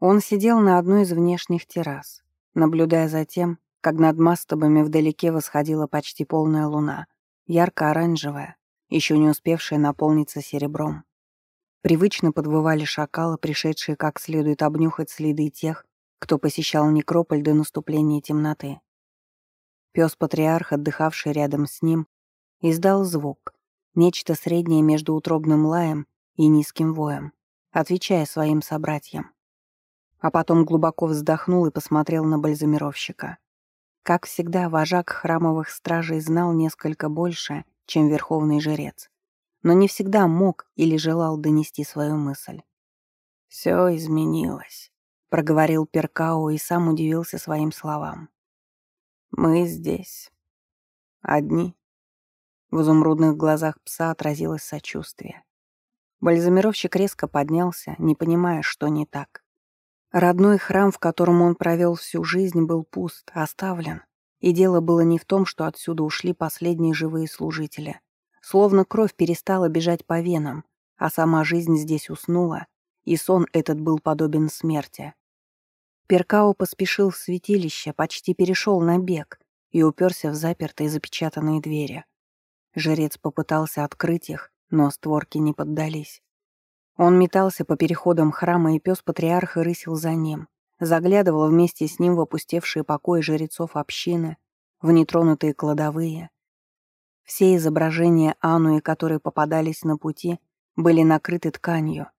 Он сидел на одной из внешних террас, наблюдая за тем, как над мастовыми вдалеке восходила почти полная луна, ярко-оранжевая, еще не успевшая наполниться серебром. Привычно подвывали шакалы, пришедшие как следует обнюхать следы тех, кто посещал некрополь до наступления темноты. Пес-патриарх, отдыхавший рядом с ним, издал звук, нечто среднее между утробным лаем и низким воем, отвечая своим собратьям. А потом глубоко вздохнул и посмотрел на бальзамировщика. Как всегда, вожак храмовых стражей знал несколько больше, чем верховный жрец но не всегда мог или желал донести свою мысль. «Все изменилось», — проговорил Перкао и сам удивился своим словам. «Мы здесь. Одни». В изумрудных глазах пса отразилось сочувствие. Бальзамировщик резко поднялся, не понимая, что не так. Родной храм, в котором он провел всю жизнь, был пуст, оставлен. И дело было не в том, что отсюда ушли последние живые служители. Словно кровь перестала бежать по венам, а сама жизнь здесь уснула, и сон этот был подобен смерти. Перкао поспешил в святилище, почти перешел на бег и уперся в запертые запечатанные двери. Жрец попытался открыть их, но створки не поддались. Он метался по переходам храма, и пес патриарха рысил за ним, заглядывал вместе с ним в опустевшие покои жрецов общины, в нетронутые кладовые, все изображения Ануи, которые попадались на пути, были накрыты тканью.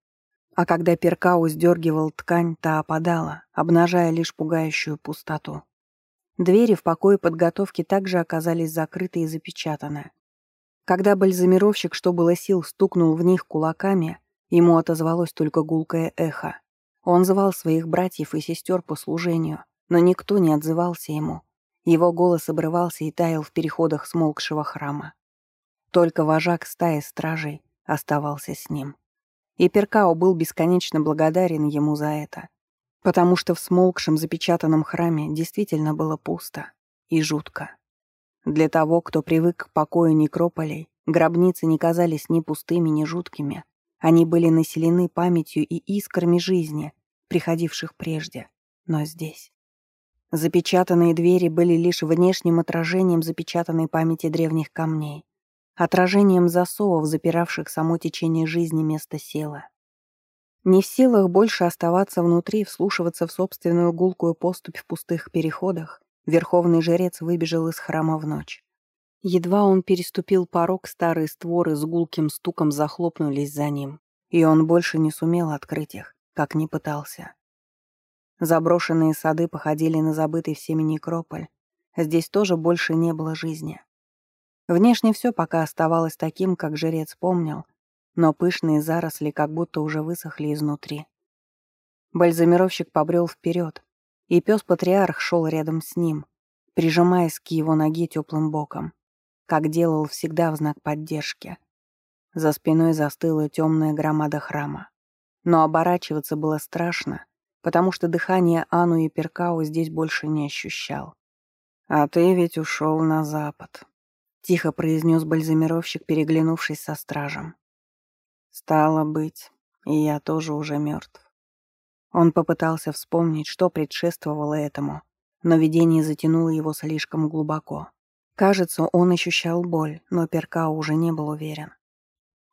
А когда Перкау сдергивал ткань, та опадала, обнажая лишь пугающую пустоту. Двери в покое подготовки также оказались закрыты и запечатаны. Когда бальзамировщик, что было сил, стукнул в них кулаками, ему отозвалось только гулкое эхо. Он звал своих братьев и сестер по служению, но никто не отзывался ему, его голос обрывался и таял в переходах смолкшего храма. Только вожак стаи стражей оставался с ним. И Перкао был бесконечно благодарен ему за это, потому что в смолкшем запечатанном храме действительно было пусто и жутко. Для того, кто привык к покою некрополей, гробницы не казались ни пустыми, ни жуткими. Они были населены памятью и искрами жизни, приходивших прежде. Но здесь... Запечатанные двери были лишь внешним отражением запечатанной памяти древних камней, отражением засовов, запиравших само течение жизни место села. Не в силах больше оставаться внутри, вслушиваться в собственную гулкую поступь в пустых переходах, верховный жрец выбежал из храма в ночь. Едва он переступил порог, старые створы с гулким стуком захлопнулись за ним, и он больше не сумел открыть их, как ни пытался. Заброшенные сады походили на забытый всеми некрополь. Здесь тоже больше не было жизни. Внешне все пока оставалось таким, как жрец помнил, но пышные заросли как будто уже высохли изнутри. Бальзамировщик побрел вперед, и пес-патриарх шел рядом с ним, прижимаясь к его ноге теплым боком, как делал всегда в знак поддержки. За спиной застыла темная громада храма. Но оборачиваться было страшно, потому что дыхание Ану и Перкау здесь больше не ощущал. «А ты ведь ушел на запад», — тихо произнес бальзамировщик, переглянувшись со стражем. «Стало быть, и я тоже уже мертв». Он попытался вспомнить, что предшествовало этому, но видение затянуло его слишком глубоко. Кажется, он ощущал боль, но Перкау уже не был уверен.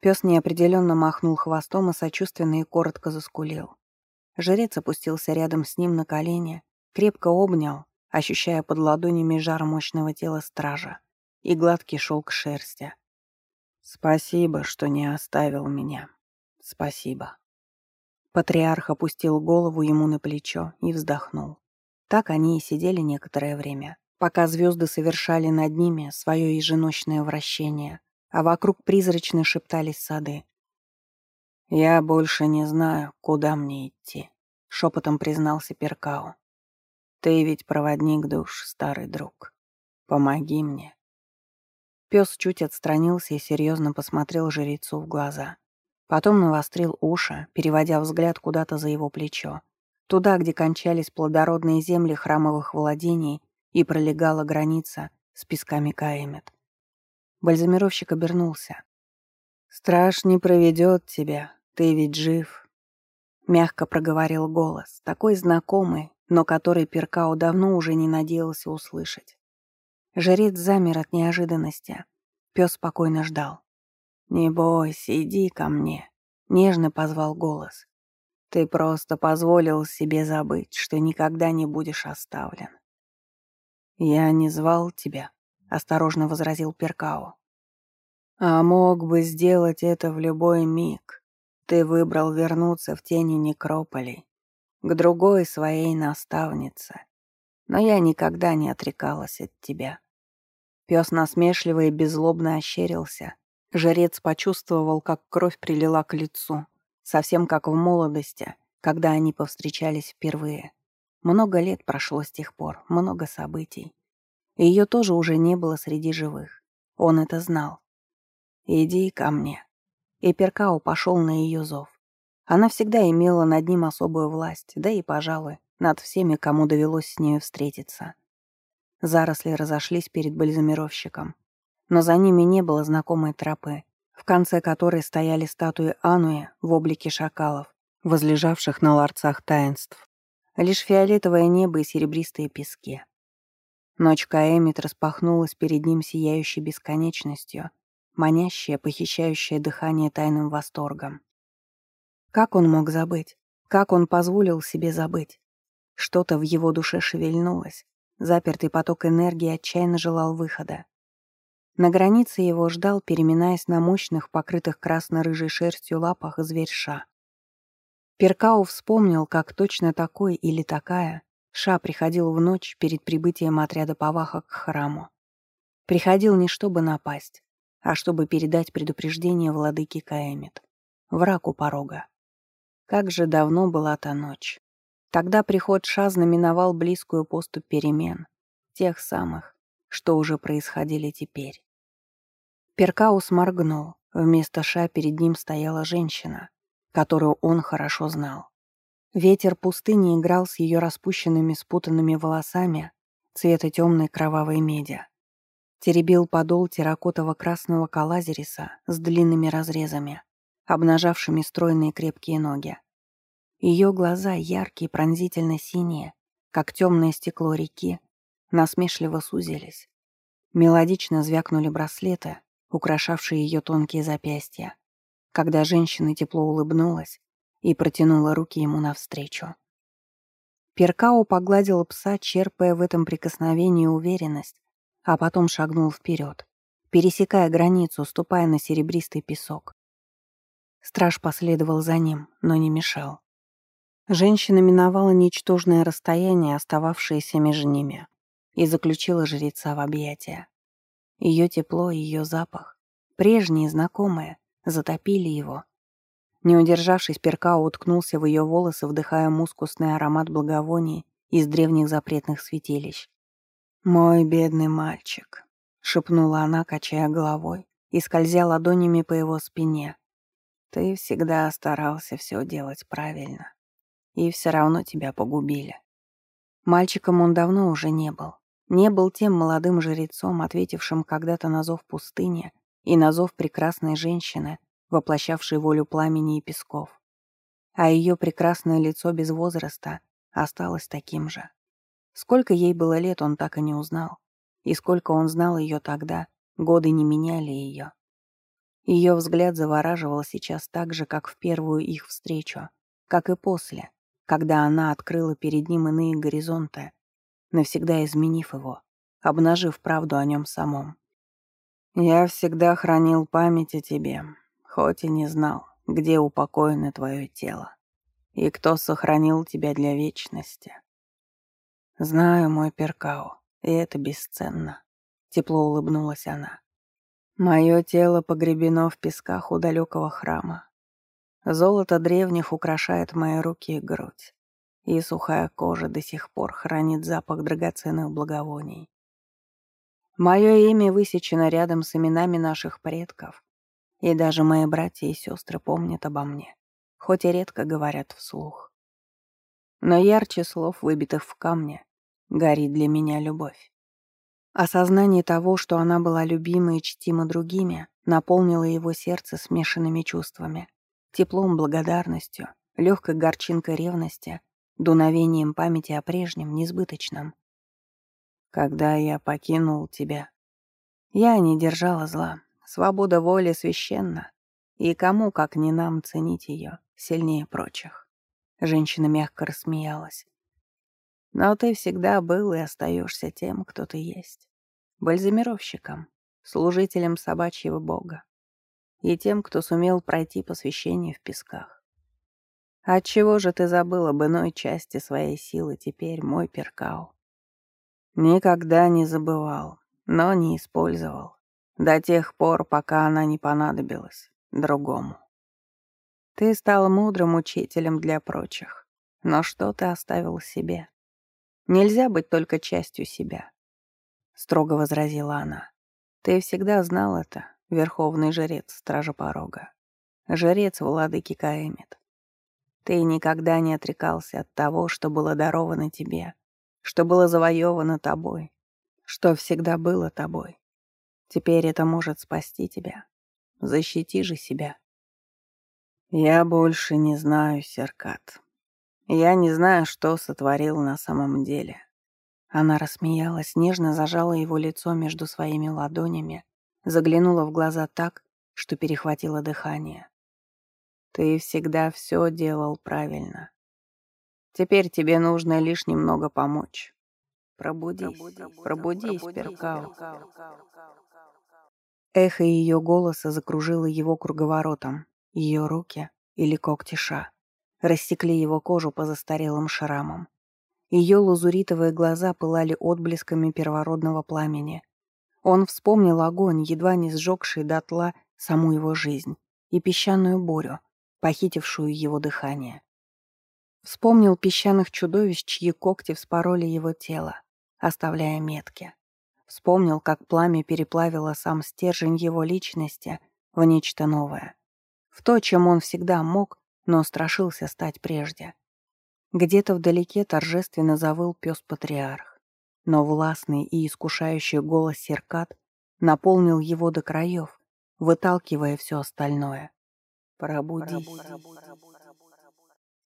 Пес неопределенно махнул хвостом и сочувственно и коротко заскулил. Жрец опустился рядом с ним на колени, крепко обнял, ощущая под ладонями жар мощного тела стража и гладкий шелк шерсти. «Спасибо, что не оставил меня. Спасибо». Патриарх опустил голову ему на плечо и вздохнул. Так они и сидели некоторое время, пока звезды совершали над ними свое еженочное вращение, а вокруг призрачно шептались сады. «Я больше не знаю, куда мне идти», — шепотом признался Перкао. «Ты ведь проводник душ, старый друг. Помоги мне». Пес чуть отстранился и серьезно посмотрел жрецу в глаза. Потом навострил уши, переводя взгляд куда-то за его плечо. Туда, где кончались плодородные земли храмовых владений и пролегала граница с песками Каэмет. Бальзамировщик обернулся. «Страж не проведет тебя, ты ведь жив. Мягко проговорил голос, такой знакомый, но который Перкао давно уже не надеялся услышать. Жрец замер от неожиданности. Пес спокойно ждал. «Не бойся, иди ко мне», — нежно позвал голос. «Ты просто позволил себе забыть, что никогда не будешь оставлен». «Я не звал тебя», — осторожно возразил Перкао. «А мог бы сделать это в любой миг. Ты выбрал вернуться в тени некрополей, к другой своей наставнице. Но я никогда не отрекалась от тебя». Пес насмешливо и беззлобно ощерился. Жрец почувствовал, как кровь прилила к лицу, совсем как в молодости, когда они повстречались впервые. Много лет прошло с тех пор, много событий. Ее тоже уже не было среди живых. Он это знал. «Иди ко мне». И Перкао пошел на ее зов. Она всегда имела над ним особую власть, да и, пожалуй, над всеми, кому довелось с нею встретиться. Заросли разошлись перед бальзамировщиком. Но за ними не было знакомой тропы, в конце которой стояли статуи Ануя в облике шакалов, возлежавших на ларцах таинств. Лишь фиолетовое небо и серебристые пески. Ночь Каэмит распахнулась перед ним сияющей бесконечностью, манящая, похищающая дыхание тайным восторгом. Как он мог забыть? Как он позволил себе забыть? Что-то в его душе шевельнулось. Запертый поток энергии отчаянно желал выхода. На границе его ждал, переминаясь на мощных, покрытых красно-рыжей шерстью лапах, зверь Ша. Перкау вспомнил, как точно такой или такая Ша приходил в ночь перед прибытием отряда Паваха к храму. Приходил не чтобы напасть, а чтобы передать предупреждение владыке Каэмит, врагу порога. Как же давно была та ночь. Тогда приход Ша знаменовал близкую поступь перемен, тех самых, что уже происходили теперь. Перкаус моргнул. Вместо Ша перед ним стояла женщина, которую он хорошо знал. Ветер пустыни играл с ее распущенными спутанными волосами цвета темной кровавой меди. Теребил подол терракотово-красного калазериса с длинными разрезами, обнажавшими стройные крепкие ноги. Ее глаза, яркие, пронзительно синие, как темное стекло реки, насмешливо сузились. Мелодично звякнули браслеты, украшавшие ее тонкие запястья, когда женщина тепло улыбнулась и протянула руки ему навстречу. Перкао погладил пса, черпая в этом прикосновении уверенность, а потом шагнул вперед, пересекая границу, ступая на серебристый песок. Страж последовал за ним, но не мешал. Женщина миновала ничтожное расстояние, остававшееся между ними, и заключила жреца в объятия. Ее тепло, ее запах, прежние, знакомые, затопили его, не удержавшись, Перкао уткнулся в ее волосы, вдыхая мускусный аромат благовоний из древних запретных святилищ. «Мой бедный мальчик», — шепнула она, качая головой и скользя ладонями по его спине. «Ты всегда старался все делать правильно, и все равно тебя погубили». Мальчиком он давно уже не был. Не был тем молодым жрецом, ответившим когда-то на зов пустыни и на зов прекрасной женщины, воплощавший волю пламени и песков. А ее прекрасное лицо без возраста осталось таким же. Сколько ей было лет, он так и не узнал. И сколько он знал ее тогда, годы не меняли ее. Ее взгляд завораживал сейчас так же, как в первую их встречу, как и после, когда она открыла перед ним иные горизонты, навсегда изменив его, обнажив правду о нем самом. «Я всегда хранил память о тебе, хоть и не знал, где упокоено твое тело и кто сохранил тебя для вечности. Знаю, мой Перкао, и это бесценно. Тепло улыбнулась она. Мое тело погребено в песках у далекого храма. Золото древних украшает мои руки и грудь, и сухая кожа до сих пор хранит запах драгоценных благовоний. Мое имя высечено рядом с именами наших предков, и даже мои братья и сестры помнят обо мне, хоть и редко говорят вслух. Но ярче слов, выбитых в камне, горит для меня любовь. Осознание того, что она была любима и чтима другими, наполнило его сердце смешанными чувствами, теплом, благодарностью, легкой горчинкой ревности, дуновением памяти о прежнем, несбыточном. Когда я покинул тебя, я не держала зла. Свобода воли священна, и кому, как не нам, ценить ее сильнее прочих. Женщина мягко рассмеялась. Но ты всегда был и остаешься тем, кто ты есть. Бальзамировщиком, служителем собачьего бога. И тем, кто сумел пройти посвящение в песках. Отчего же ты забыл об иной части своей силы теперь, мой перкау? Никогда не забывал, но не использовал. До тех пор, пока она не понадобилась другому. Ты стал мудрым учителем для прочих. Но что ты оставил себе? Нельзя быть только частью себя. Строго возразила она. Ты всегда знал это, верховный жрец Стража Порога. Жрец владыки Каэмит. Ты никогда не отрекался от того, что было даровано тебе, что было завоевано тобой, что всегда было тобой. Теперь это может спасти тебя. Защити же себя. Я больше не знаю, Серкат. Я не знаю, что сотворил на самом деле. Она рассмеялась, нежно зажала его лицо между своими ладонями, заглянула в глаза так, что перехватило дыхание. Ты всегда все делал правильно. Теперь тебе нужно лишь немного помочь. Пробудись, пробудись, пробудись Перкау. Эхо ее голоса закружило его круговоротом. Ее руки или когти Ша рассекли его кожу по застарелым шрамам. Ее лазуритовые глаза пылали отблесками первородного пламени. Он вспомнил огонь, едва не сжегший дотла саму его жизнь, и песчаную бурю, похитившую его дыхание. Вспомнил песчаных чудовищ, чьи когти вспороли его тело, оставляя метки. Вспомнил, как пламя переплавило сам стержень его личности в нечто новое в то, чем он всегда мог, но страшился стать прежде. Где-то вдалеке торжественно завыл пес-патриарх, но властный и искушающий голос Серкат наполнил его до краев, выталкивая все остальное. «Пробудись». Пробудись.